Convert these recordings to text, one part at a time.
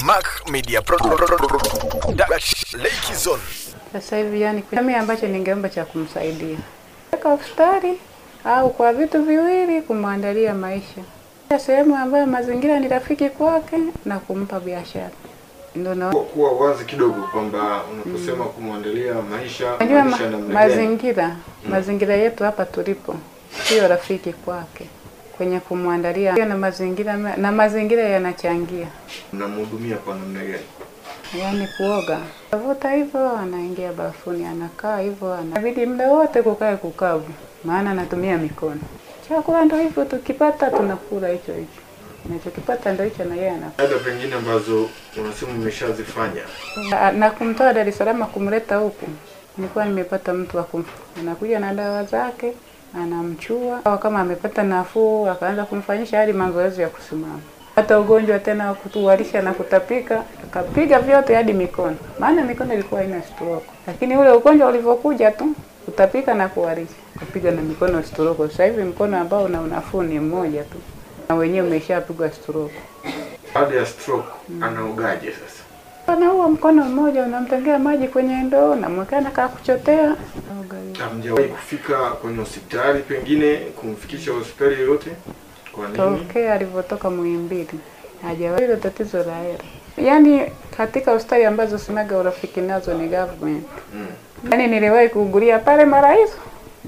Mac Media Pro Lake Zone. Sasa hivi yani, mimi ambacho ningeomba cha kumsaidia kwa hospitali au kwa vitu viwili, kumwandalia maisha sehemu ambayo mazingira ni rafiki kwake na kumpa biashara. Ndio na kuwa wazi kidogo kwamba unaposema kumwandalia maisha maisha ma, mazingira mm. mazingira mazingira yetu hapa tulipo sio rafiki kwake kwenye kumwandalia na mazingira na mazingira yanachangia, mnamhudumia kwa namna gani? yaani kuoga. Avuta hivyo, anaingia bafuni, anakaa hivyo, anabidi muda wote kukae kukavu, maana anatumia mikono. Chakula ndo hivyo, tukipata tunakula hicho hicho, nachokipata ndo hicho, na yeye anakula. Ada pengine ambazo unasema umeshazifanya Na- na kumtoa Dar es Salaam kumleta huku, nilikuwa nimepata mtu wa kum anakuja na dawa zake, anamchua au kama amepata nafuu, akaanza kumfanyisha hadi mazoezi ya kusimama. Hata ugonjwa tena wa kutuharisha na kutapika, akapiga vyote hadi mikono, maana mikono ilikuwa haina stroke, lakini ule ugonjwa ulivyokuja tu kutapika na kuwalisha, kupiga na mikono stroke. Sasa hivi mkono ambao una unafuu ni mmoja tu, na wenyewe umeshapigwa stroke. baada ya stroke anaogaje sasa? Na huo mkono mmoja unamtengea maji kwenye ndoo, namwekea kaa kuchotea. Hamjawahi kufika kwenye hospitali pengine kumfikisha hospitali yoyote? Kwa nini? Tokea alivyotoka Muhimbili hajawahi hilo tatizo la hela. Yaani katika hospitali ambazo sinaga urafiki nazo ni government. Mm. Yaani niliwahi kuugulia pale mara hizo,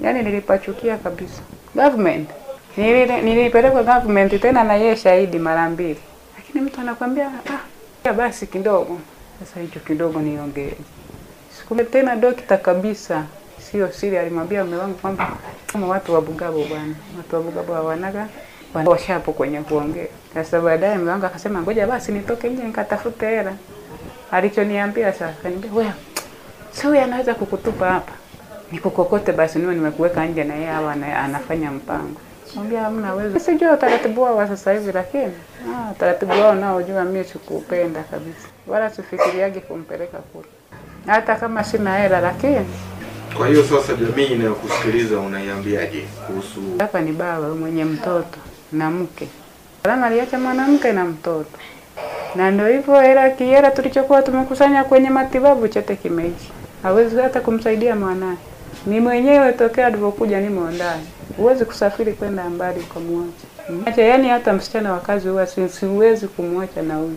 yaani nilipachukia kabisa government. Nili- Nilipelekwa government tena na yeye shahidi mara mbili, lakini mtu anakwambia ah, basi kidogo. Sasa hicho kidogo niongee siku tena dokta kabisa, sio siri, alimwambia mume wangu kwamba kama watu wa Bugabo bwana, watu wa Bugabo hawanaga wana- washapo kwenye kuongea. Sasa baadaye mume wangu akasema ngoja basi nitoke nje nikatafute hela. Alichoniambia sasa, akaniambia wewe, sio huyu anaweza kukutupa hapa nikukokote, basi niwe nimekuweka nje na yeye hawa anafanya mpango. Mwambia hamna uwezo. Sijua utaratibu wao wa sasa hivi, lakini ah, utaratibu wao nao jua mimi sikupenda kabisa, wala sifikiriage kumpeleka kule. Hata kama sina hela, lakini Kwa hiyo sasa jamii inayokusikiliza unaiambiaje kuhusu hapa ni baba mwenye mtoto na mke, alama aliacha mwanamke na mtoto, na ndio hivyo, hela kihela tulichokuwa tumekusanya kwenye matibabu chote kimeisha, hawezi hata kumsaidia mwanae. Ni mwenyewe tokea alivyokuja nimo ndani, huwezi kusafiri kwenda mbali ukamwacha Acha, yani hata msichana wa kazi huwa si- siwezi kumwacha na huyu.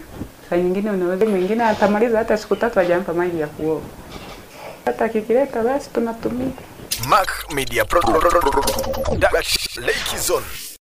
Saa nyingine unaweza mwingine atamaliza hata siku tatu hajampa maji ya kuoga, hata kikileta basi tunatumia Mac Media Pro Lake Zone.